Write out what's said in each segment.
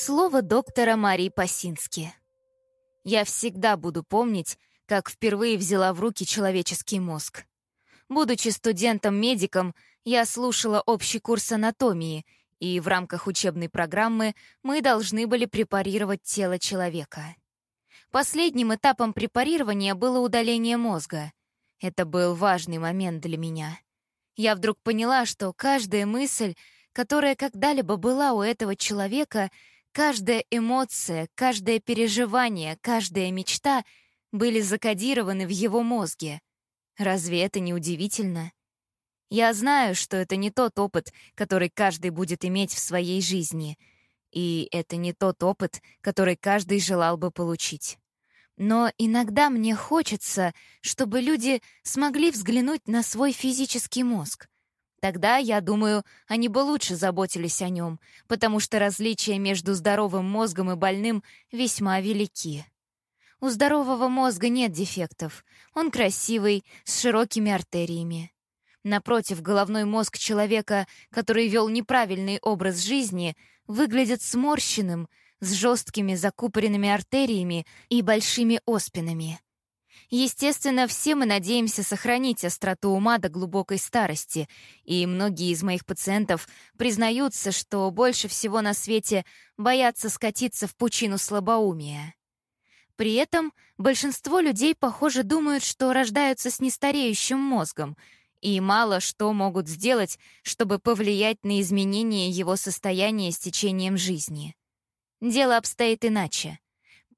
Слово доктора Марии Пасински. Я всегда буду помнить, как впервые взяла в руки человеческий мозг. Будучи студентом-медиком, я слушала общий курс анатомии, и в рамках учебной программы мы должны были препарировать тело человека. Последним этапом препарирования было удаление мозга. Это был важный момент для меня. Я вдруг поняла, что каждая мысль, которая когда-либо была у этого человека — Каждая эмоция, каждое переживание, каждая мечта были закодированы в его мозге. Разве это не удивительно? Я знаю, что это не тот опыт, который каждый будет иметь в своей жизни. И это не тот опыт, который каждый желал бы получить. Но иногда мне хочется, чтобы люди смогли взглянуть на свой физический мозг, Тогда, я думаю, они бы лучше заботились о нем, потому что различия между здоровым мозгом и больным весьма велики. У здорового мозга нет дефектов. Он красивый, с широкими артериями. Напротив, головной мозг человека, который вел неправильный образ жизни, выглядит сморщенным, с жесткими закупоренными артериями и большими оспинами. Естественно, все мы надеемся сохранить остроту ума до глубокой старости, и многие из моих пациентов признаются, что больше всего на свете боятся скатиться в пучину слабоумия. При этом большинство людей, похоже, думают, что рождаются с нестареющим мозгом, и мало что могут сделать, чтобы повлиять на изменение его состояния с течением жизни. Дело обстоит иначе.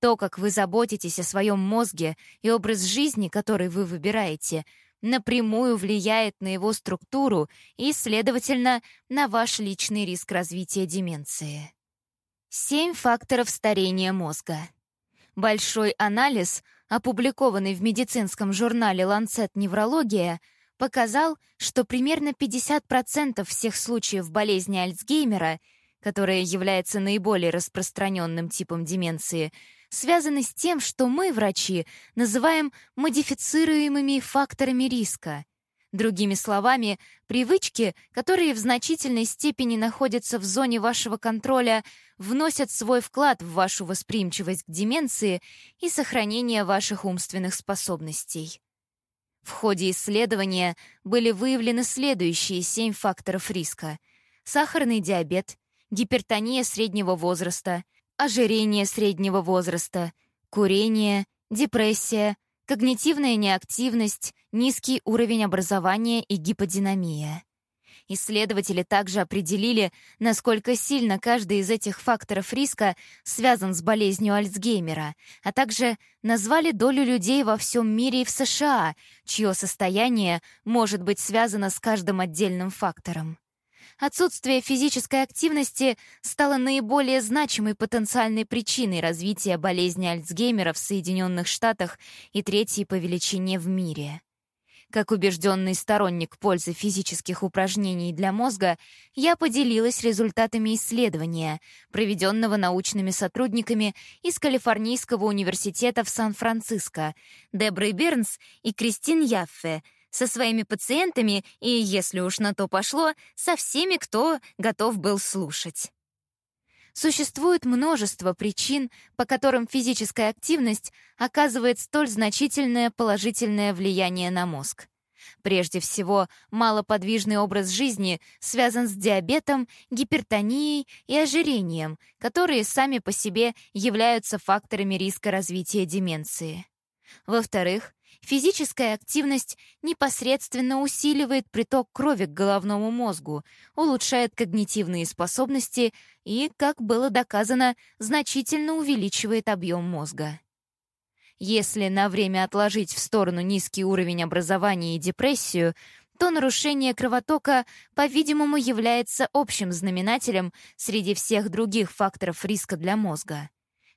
То, как вы заботитесь о своем мозге и образ жизни, который вы выбираете, напрямую влияет на его структуру и, следовательно, на ваш личный риск развития деменции. Семь факторов старения мозга. Большой анализ, опубликованный в медицинском журнале Lancet Неврология, показал, что примерно 50% всех случаев болезни Альцгеймера, которая является наиболее распространенным типом деменции, связаны с тем, что мы, врачи, называем модифицируемыми факторами риска. Другими словами, привычки, которые в значительной степени находятся в зоне вашего контроля, вносят свой вклад в вашу восприимчивость к деменции и сохранение ваших умственных способностей. В ходе исследования были выявлены следующие семь факторов риска. Сахарный диабет, гипертония среднего возраста — ожирение среднего возраста, курение, депрессия, когнитивная неактивность, низкий уровень образования и гиподинамия. Исследователи также определили, насколько сильно каждый из этих факторов риска связан с болезнью Альцгеймера, а также назвали долю людей во всем мире и в США, чье состояние может быть связано с каждым отдельным фактором. Отсутствие физической активности стало наиболее значимой потенциальной причиной развития болезни Альцгеймера в Соединенных Штатах и третьей по величине в мире. Как убежденный сторонник пользы физических упражнений для мозга, я поделилась результатами исследования, проведенного научными сотрудниками из Калифорнийского университета в Сан-Франциско, Деброй Бернс и Кристин Яффе — со своими пациентами и, если уж на то пошло, со всеми, кто готов был слушать. Существует множество причин, по которым физическая активность оказывает столь значительное положительное влияние на мозг. Прежде всего, малоподвижный образ жизни связан с диабетом, гипертонией и ожирением, которые сами по себе являются факторами риска развития деменции. Во-вторых, Физическая активность непосредственно усиливает приток крови к головному мозгу, улучшает когнитивные способности и, как было доказано, значительно увеличивает объем мозга. Если на время отложить в сторону низкий уровень образования и депрессию, то нарушение кровотока, по-видимому, является общим знаменателем среди всех других факторов риска для мозга.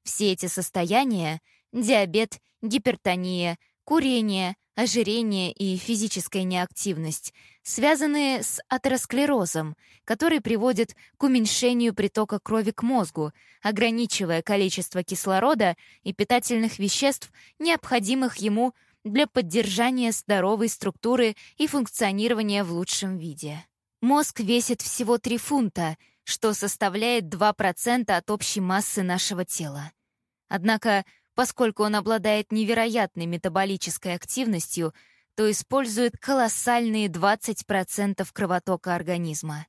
Все эти состояния — диабет, гипертония, курение, ожирение и физическая неактивность, связанные с атеросклерозом, который приводит к уменьшению притока крови к мозгу, ограничивая количество кислорода и питательных веществ, необходимых ему для поддержания здоровой структуры и функционирования в лучшем виде. Мозг весит всего 3 фунта, что составляет 2% от общей массы нашего тела. Однако, поскольку он обладает невероятной метаболической активностью, то использует колоссальные 20% кровотока организма.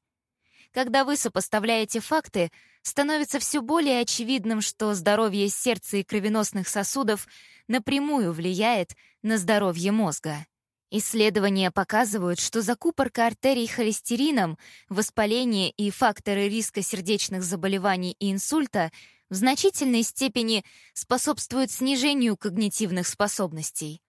Когда вы сопоставляете факты, становится все более очевидным, что здоровье сердца и кровеносных сосудов напрямую влияет на здоровье мозга. Исследования показывают, что закупорка артерий холестерином, воспаление и факторы риска сердечных заболеваний и инсульта в значительной степени способствуют снижению когнитивных способностей.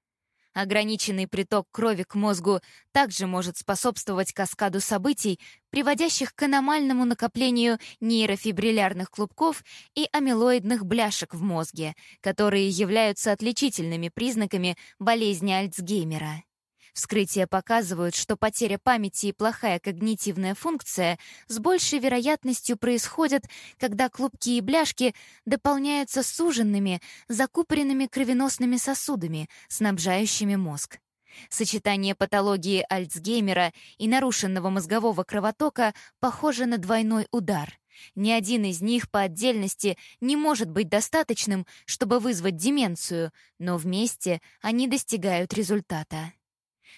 Ограниченный приток крови к мозгу также может способствовать каскаду событий, приводящих к аномальному накоплению нейрофибриллярных клубков и амилоидных бляшек в мозге, которые являются отличительными признаками болезни Альцгеймера. Вскрытия показывают, что потеря памяти и плохая когнитивная функция с большей вероятностью происходят, когда клубки и бляшки дополняются суженными, закупоренными кровеносными сосудами, снабжающими мозг. Сочетание патологии Альцгеймера и нарушенного мозгового кровотока похоже на двойной удар. Ни один из них по отдельности не может быть достаточным, чтобы вызвать деменцию, но вместе они достигают результата.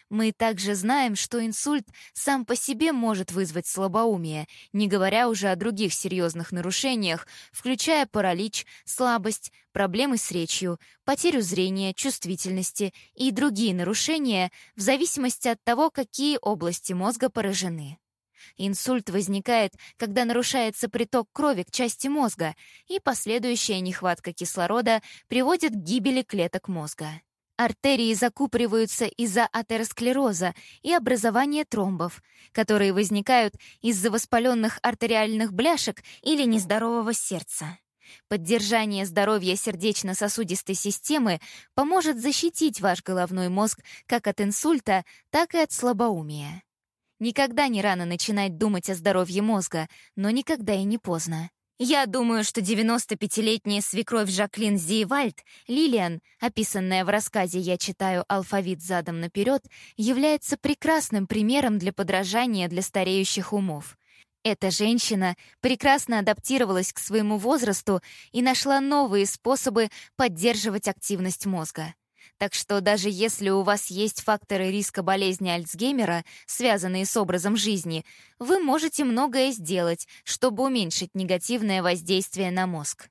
Мы также знаем, что инсульт сам по себе может вызвать слабоумие, не говоря уже о других серьезных нарушениях, включая паралич, слабость, проблемы с речью, потерю зрения, чувствительности и другие нарушения в зависимости от того, какие области мозга поражены. Инсульт возникает, когда нарушается приток крови к части мозга, и последующая нехватка кислорода приводит к гибели клеток мозга. Артерии закупориваются из-за атеросклероза и образования тромбов, которые возникают из-за воспаленных артериальных бляшек или нездорового сердца. Поддержание здоровья сердечно-сосудистой системы поможет защитить ваш головной мозг как от инсульта, так и от слабоумия. Никогда не рано начинать думать о здоровье мозга, но никогда и не поздно. Я думаю, что 95-летняя свекровь Жаклин Зиевальд, Лилиан, описанная в рассказе «Я читаю алфавит задом наперед», является прекрасным примером для подражания для стареющих умов. Эта женщина прекрасно адаптировалась к своему возрасту и нашла новые способы поддерживать активность мозга. Так что даже если у вас есть факторы риска болезни Альцгеймера, связанные с образом жизни, вы можете многое сделать, чтобы уменьшить негативное воздействие на мозг.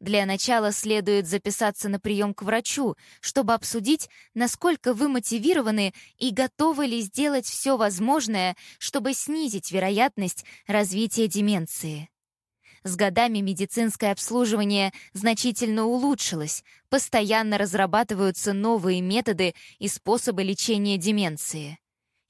Для начала следует записаться на прием к врачу, чтобы обсудить, насколько вы мотивированы и готовы ли сделать все возможное, чтобы снизить вероятность развития деменции. С годами медицинское обслуживание значительно улучшилось, постоянно разрабатываются новые методы и способы лечения деменции.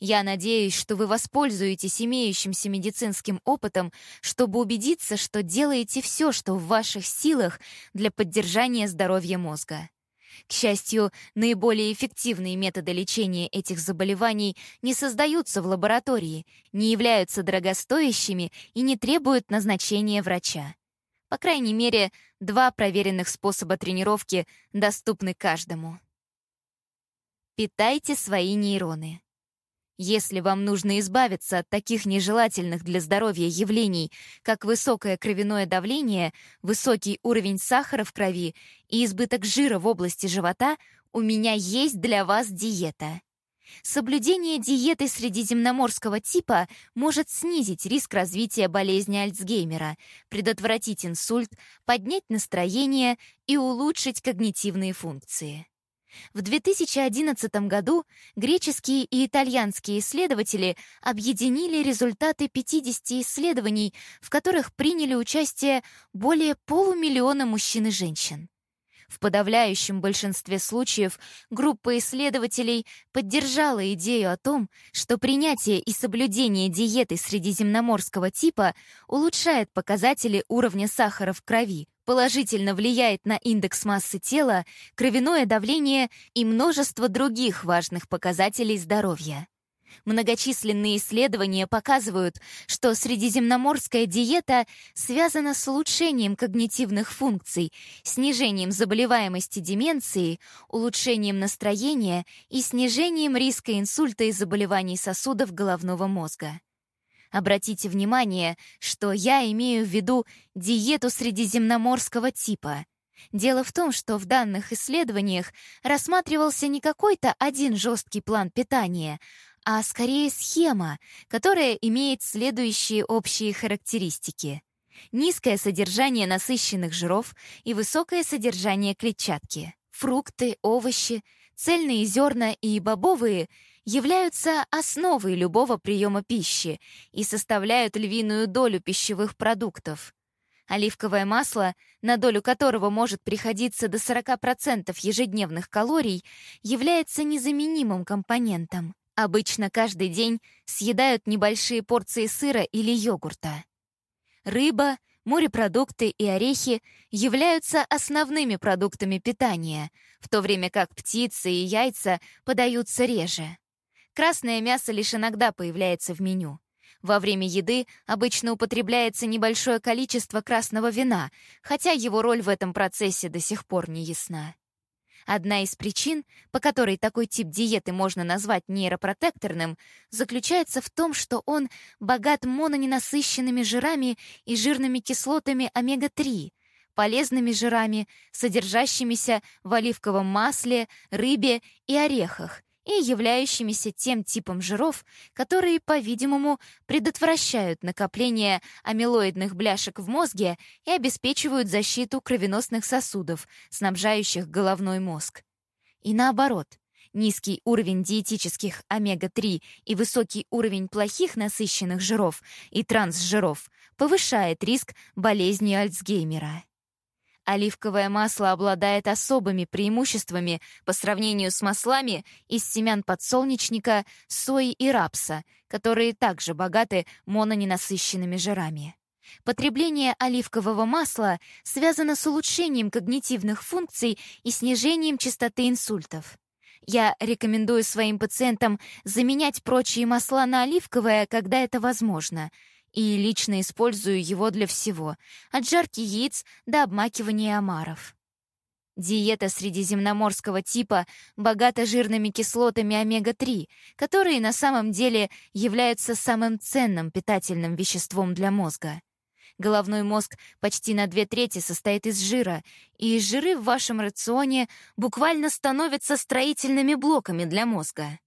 Я надеюсь, что вы воспользуетесь имеющимся медицинским опытом, чтобы убедиться, что делаете все, что в ваших силах для поддержания здоровья мозга. К счастью, наиболее эффективные методы лечения этих заболеваний не создаются в лаборатории, не являются дорогостоящими и не требуют назначения врача. По крайней мере, два проверенных способа тренировки доступны каждому. Питайте свои нейроны. Если вам нужно избавиться от таких нежелательных для здоровья явлений, как высокое кровяное давление, высокий уровень сахара в крови и избыток жира в области живота, у меня есть для вас диета. Соблюдение диеты средиземноморского типа может снизить риск развития болезни Альцгеймера, предотвратить инсульт, поднять настроение и улучшить когнитивные функции. В 2011 году греческие и итальянские исследователи объединили результаты 50 исследований, в которых приняли участие более полумиллиона мужчин и женщин. В подавляющем большинстве случаев группа исследователей поддержала идею о том, что принятие и соблюдение диеты средиземноморского типа улучшает показатели уровня сахара в крови, положительно влияет на индекс массы тела, кровяное давление и множество других важных показателей здоровья. Многочисленные исследования показывают, что средиземноморская диета связана с улучшением когнитивных функций, снижением заболеваемости деменции, улучшением настроения и снижением риска инсульта и заболеваний сосудов головного мозга. Обратите внимание, что я имею в виду диету средиземноморского типа. Дело в том, что в данных исследованиях рассматривался не какой-то один жесткий план питания, а скорее схема, которая имеет следующие общие характеристики. Низкое содержание насыщенных жиров и высокое содержание клетчатки. Фрукты, овощи, цельные зерна и бобовые являются основой любого приема пищи и составляют львиную долю пищевых продуктов. Оливковое масло, на долю которого может приходиться до 40% ежедневных калорий, является незаменимым компонентом. Обычно каждый день съедают небольшие порции сыра или йогурта. Рыба, морепродукты и орехи являются основными продуктами питания, в то время как птицы и яйца подаются реже. Красное мясо лишь иногда появляется в меню. Во время еды обычно употребляется небольшое количество красного вина, хотя его роль в этом процессе до сих пор не ясна. Одна из причин, по которой такой тип диеты можно назвать нейропротекторным, заключается в том, что он богат мононенасыщенными жирами и жирными кислотами омега-3, полезными жирами, содержащимися в оливковом масле, рыбе и орехах, и являющимися тем типом жиров, которые, по-видимому, предотвращают накопление амилоидных бляшек в мозге и обеспечивают защиту кровеносных сосудов, снабжающих головной мозг. И наоборот, низкий уровень диетических омега-3 и высокий уровень плохих насыщенных жиров и трансжиров повышает риск болезни Альцгеймера. Оливковое масло обладает особыми преимуществами по сравнению с маслами из семян подсолнечника, сои и рапса, которые также богаты мононенасыщенными жирами. Потребление оливкового масла связано с улучшением когнитивных функций и снижением частоты инсультов. Я рекомендую своим пациентам заменять прочие масла на оливковое, когда это возможно — и лично использую его для всего, от жарки яиц до обмакивания омаров. Диета средиземноморского типа богата жирными кислотами омега-3, которые на самом деле являются самым ценным питательным веществом для мозга. Головной мозг почти на две трети состоит из жира, и жиры в вашем рационе буквально становятся строительными блоками для мозга.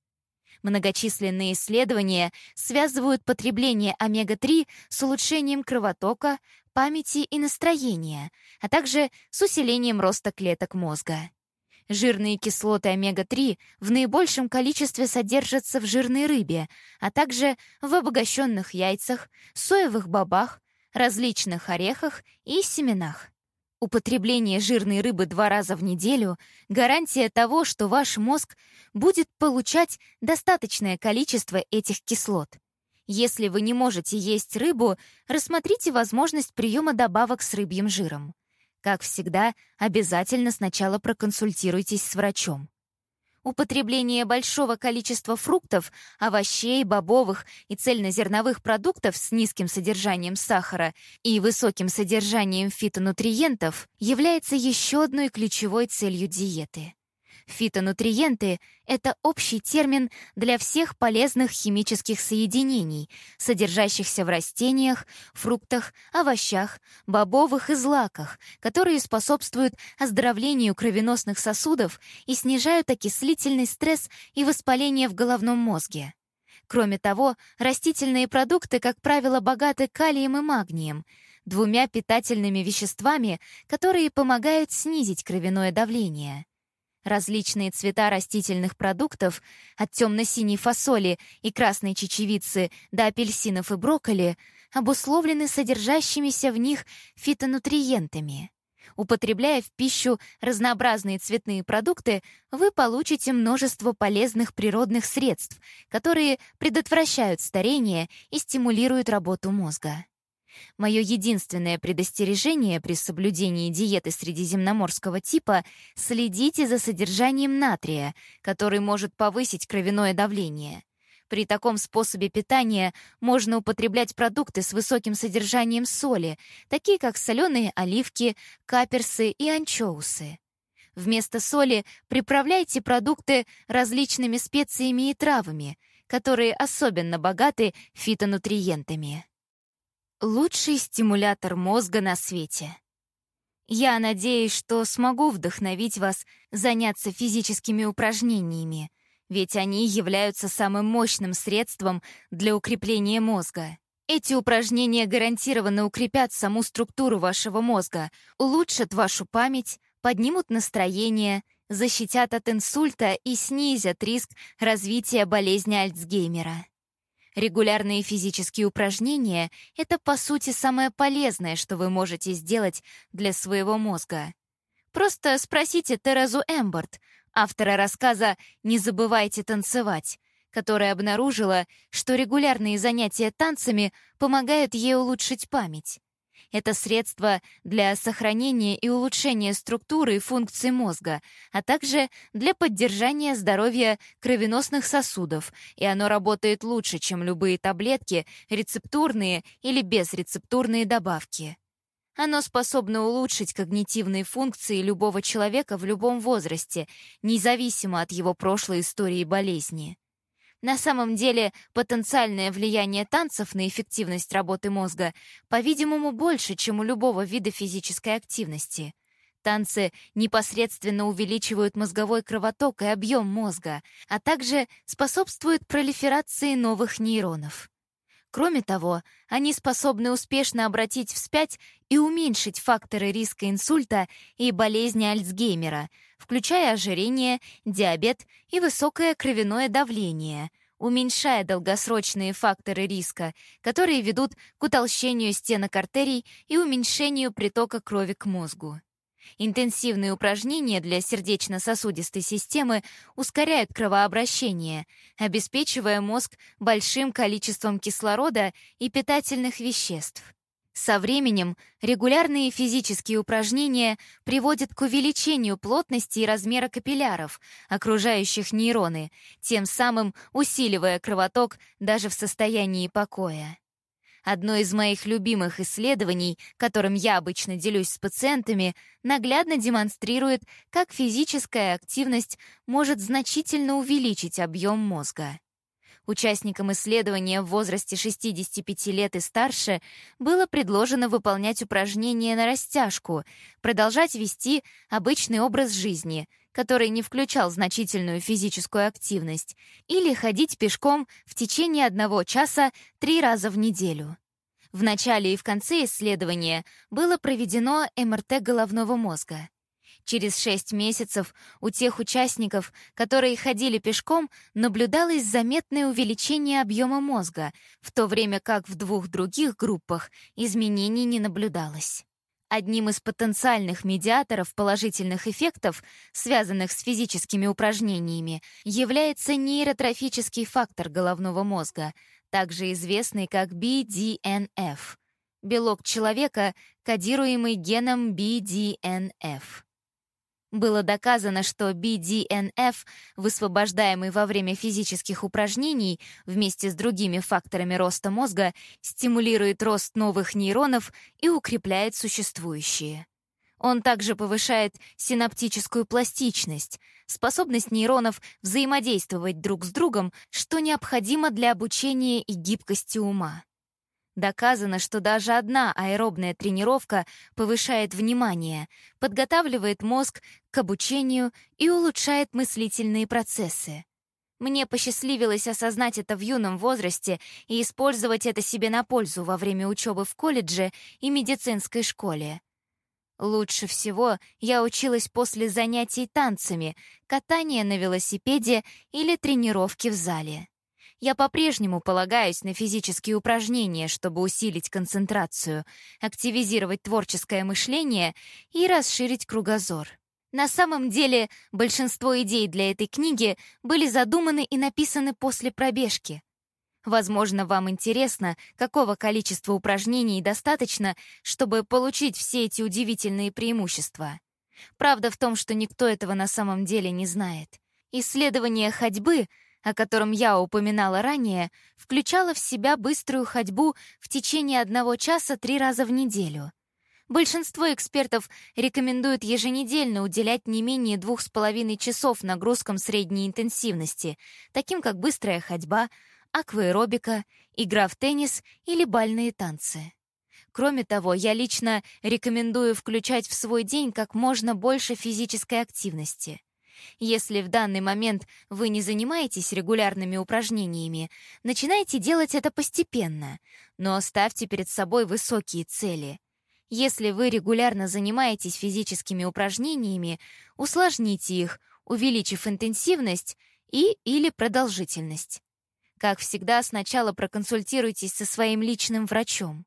Многочисленные исследования связывают потребление омега-3 с улучшением кровотока, памяти и настроения, а также с усилением роста клеток мозга. Жирные кислоты омега-3 в наибольшем количестве содержатся в жирной рыбе, а также в обогащенных яйцах, соевых бобах, различных орехах и семенах. Употребление жирной рыбы два раза в неделю — гарантия того, что ваш мозг будет получать достаточное количество этих кислот. Если вы не можете есть рыбу, рассмотрите возможность приема добавок с рыбьим жиром. Как всегда, обязательно сначала проконсультируйтесь с врачом. Употребление большого количества фруктов, овощей, бобовых и цельнозерновых продуктов с низким содержанием сахара и высоким содержанием фитонутриентов является еще одной ключевой целью диеты. Фитонутриенты — это общий термин для всех полезных химических соединений, содержащихся в растениях, фруктах, овощах, бобовых и злаках, которые способствуют оздоровлению кровеносных сосудов и снижают окислительный стресс и воспаление в головном мозге. Кроме того, растительные продукты, как правило, богаты калием и магнием, двумя питательными веществами, которые помогают снизить кровяное давление. Различные цвета растительных продуктов, от темно-синей фасоли и красной чечевицы до апельсинов и брокколи, обусловлены содержащимися в них фитонутриентами. Употребляя в пищу разнообразные цветные продукты, вы получите множество полезных природных средств, которые предотвращают старение и стимулируют работу мозга. Мое единственное предостережение при соблюдении диеты средиземноморского типа — следите за содержанием натрия, который может повысить кровяное давление. При таком способе питания можно употреблять продукты с высоким содержанием соли, такие как соленые оливки, каперсы и анчоусы. Вместо соли приправляйте продукты различными специями и травами — которые особенно богаты фитонутриентами. Лучший стимулятор мозга на свете. Я надеюсь, что смогу вдохновить вас заняться физическими упражнениями, ведь они являются самым мощным средством для укрепления мозга. Эти упражнения гарантированно укрепят саму структуру вашего мозга, улучшат вашу память, поднимут настроение, защитят от инсульта и снизят риск развития болезни Альцгеймера. Регулярные физические упражнения — это, по сути, самое полезное, что вы можете сделать для своего мозга. Просто спросите Терезу Эмберт, автора рассказа «Не забывайте танцевать», которая обнаружила, что регулярные занятия танцами помогают ей улучшить память. Это средство для сохранения и улучшения структуры и функций мозга, а также для поддержания здоровья кровеносных сосудов, и оно работает лучше, чем любые таблетки, рецептурные или безрецептурные добавки. Оно способно улучшить когнитивные функции любого человека в любом возрасте, независимо от его прошлой истории болезни. На самом деле, потенциальное влияние танцев на эффективность работы мозга, по-видимому, больше, чем у любого вида физической активности. Танцы непосредственно увеличивают мозговой кровоток и объем мозга, а также способствуют пролиферации новых нейронов. Кроме того, они способны успешно обратить вспять и уменьшить факторы риска инсульта и болезни Альцгеймера — включая ожирение, диабет и высокое кровяное давление, уменьшая долгосрочные факторы риска, которые ведут к утолщению стенок артерий и уменьшению притока крови к мозгу. Интенсивные упражнения для сердечно-сосудистой системы ускоряют кровообращение, обеспечивая мозг большим количеством кислорода и питательных веществ. Со временем регулярные физические упражнения приводят к увеличению плотности и размера капилляров, окружающих нейроны, тем самым усиливая кровоток даже в состоянии покоя. Одно из моих любимых исследований, которым я обычно делюсь с пациентами, наглядно демонстрирует, как физическая активность может значительно увеличить объем мозга. Участникам исследования в возрасте 65 лет и старше было предложено выполнять упражнения на растяжку, продолжать вести обычный образ жизни, который не включал значительную физическую активность, или ходить пешком в течение одного часа три раза в неделю. В начале и в конце исследования было проведено МРТ головного мозга. Через шесть месяцев у тех участников, которые ходили пешком, наблюдалось заметное увеличение объема мозга, в то время как в двух других группах изменений не наблюдалось. Одним из потенциальных медиаторов положительных эффектов, связанных с физическими упражнениями, является нейротрофический фактор головного мозга, также известный как BDNF — белок человека, кодируемый геном BDNF. Было доказано, что BDNF, высвобождаемый во время физических упражнений вместе с другими факторами роста мозга, стимулирует рост новых нейронов и укрепляет существующие. Он также повышает синаптическую пластичность, способность нейронов взаимодействовать друг с другом, что необходимо для обучения и гибкости ума. Доказано, что даже одна аэробная тренировка повышает внимание, подготавливает мозг к обучению и улучшает мыслительные процессы. Мне посчастливилось осознать это в юном возрасте и использовать это себе на пользу во время учебы в колледже и медицинской школе. Лучше всего я училась после занятий танцами, катания на велосипеде или тренировки в зале. Я по-прежнему полагаюсь на физические упражнения, чтобы усилить концентрацию, активизировать творческое мышление и расширить кругозор. На самом деле, большинство идей для этой книги были задуманы и написаны после пробежки. Возможно, вам интересно, какого количества упражнений достаточно, чтобы получить все эти удивительные преимущества. Правда в том, что никто этого на самом деле не знает. Исследования ходьбы — о котором я упоминала ранее, включала в себя быструю ходьбу в течение одного часа три раза в неделю. Большинство экспертов рекомендуют еженедельно уделять не менее двух с половиной часов нагрузкам средней интенсивности, таким как быстрая ходьба, акваэробика, игра в теннис или бальные танцы. Кроме того, я лично рекомендую включать в свой день как можно больше физической активности. Если в данный момент вы не занимаетесь регулярными упражнениями, начинайте делать это постепенно, но ставьте перед собой высокие цели — если вы регулярно занимаетесь физическими упражнениями, усложните их, увеличив интенсивность и или продолжительность. Как всегда, сначала проконсультируйтесь со своим личным врачом.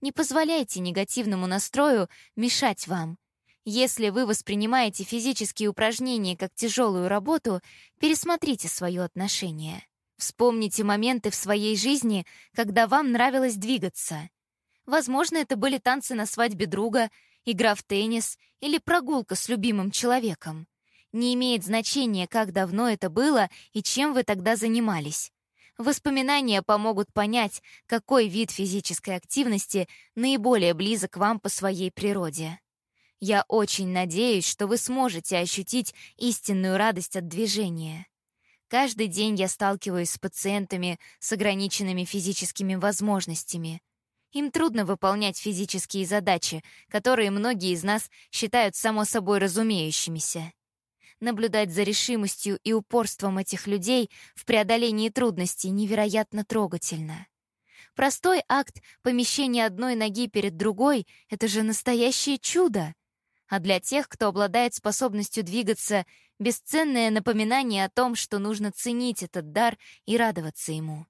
Не позволяйте негативному настрою мешать вам. Если вы воспринимаете физические упражнения как тяжелую работу, пересмотрите свое отношение. Вспомните моменты в своей жизни, когда вам нравилось двигаться — Возможно, это были танцы на свадьбе друга, игра в теннис или прогулка с любимым человеком. Не имеет значения, как давно это было и чем вы тогда занимались. Воспоминания помогут понять, какой вид физической активности наиболее близок вам по своей природе. Я очень надеюсь, что вы сможете ощутить истинную радость от движения. Каждый день я сталкиваюсь с пациентами с ограниченными физическими возможностями — им трудно выполнять физические задачи, которые многие из нас считают само собой разумеющимися. Наблюдать за решимостью и упорством этих людей в преодолении трудностей невероятно трогательно. Простой акт помещения одной ноги перед другой — это же настоящее чудо. А для тех, кто обладает способностью двигаться, бесценное напоминание о том, что нужно ценить этот дар и радоваться ему.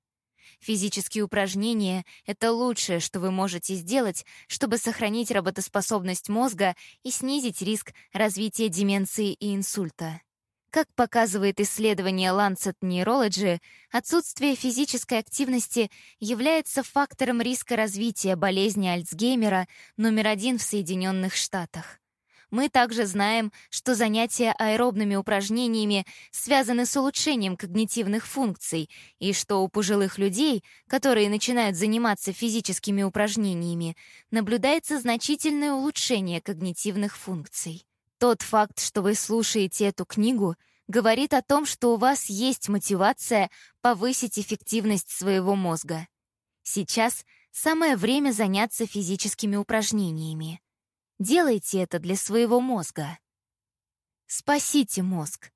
Физические упражнения — это лучшее, что вы можете сделать, чтобы сохранить работоспособность мозга и снизить риск развития деменции и инсульта. Как показывает исследование Lancet Neurology, отсутствие физической активности является фактором риска развития болезни Альцгеймера номер один в Соединенных Штатах. Мы также знаем, что занятия аэробными упражнениями связаны с улучшением когнитивных функций, и что у пожилых людей, которые начинают заниматься физическими упражнениями, наблюдается значительное улучшение когнитивных функций. Тот факт, что вы слушаете эту книгу, говорит о том, что у вас есть мотивация повысить эффективность своего мозга. Сейчас самое время заняться физическими упражнениями. Делайте это для своего мозга. Спасите мозг.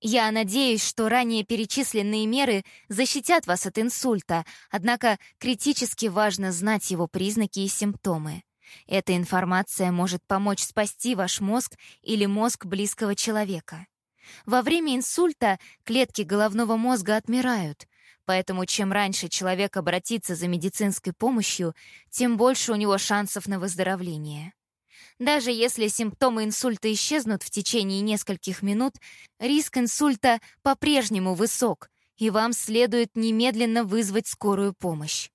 Я надеюсь, что ранее перечисленные меры защитят вас от инсульта, однако критически важно знать его признаки и симптомы. Эта информация может помочь спасти ваш мозг или мозг близкого человека. Во время инсульта клетки головного мозга отмирают, поэтому чем раньше человек обратится за медицинской помощью, тем больше у него шансов на выздоровление. Даже если симптомы инсульта исчезнут в течение нескольких минут, риск инсульта по-прежнему высок, и вам следует немедленно вызвать скорую помощь.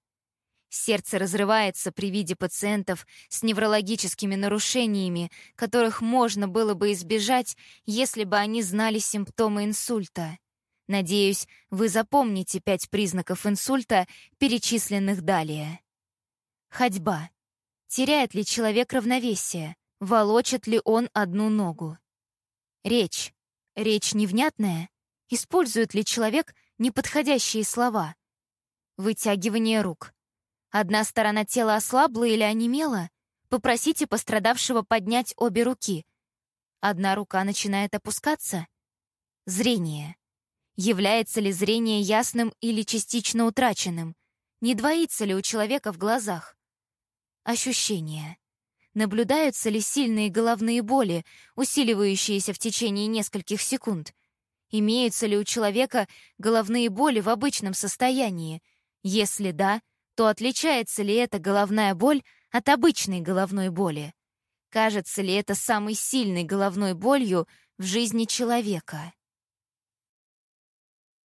Сердце разрывается при виде пациентов с неврологическими нарушениями, которых можно было бы избежать, если бы они знали симптомы инсульта. Надеюсь, вы запомните пять признаков инсульта, перечисленных далее. Ходьба. Теряет ли человек равновесие? Волочит ли он одну ногу? Речь. Речь невнятная? Использует ли человек неподходящие слова? Вытягивание рук. Одна сторона тела ослабла или онемела? Попросите пострадавшего поднять обе руки. Одна рука начинает опускаться? Зрение. Является ли зрение ясным или частично утраченным? Не двоится ли у человека в глазах? Ощущения. Наблюдаются ли сильные головные боли, усиливающиеся в течение нескольких секунд? Имеются ли у человека головные боли в обычном состоянии? Если да, то отличается ли эта головная боль от обычной головной боли? Кажется ли это самой сильной головной болью в жизни человека?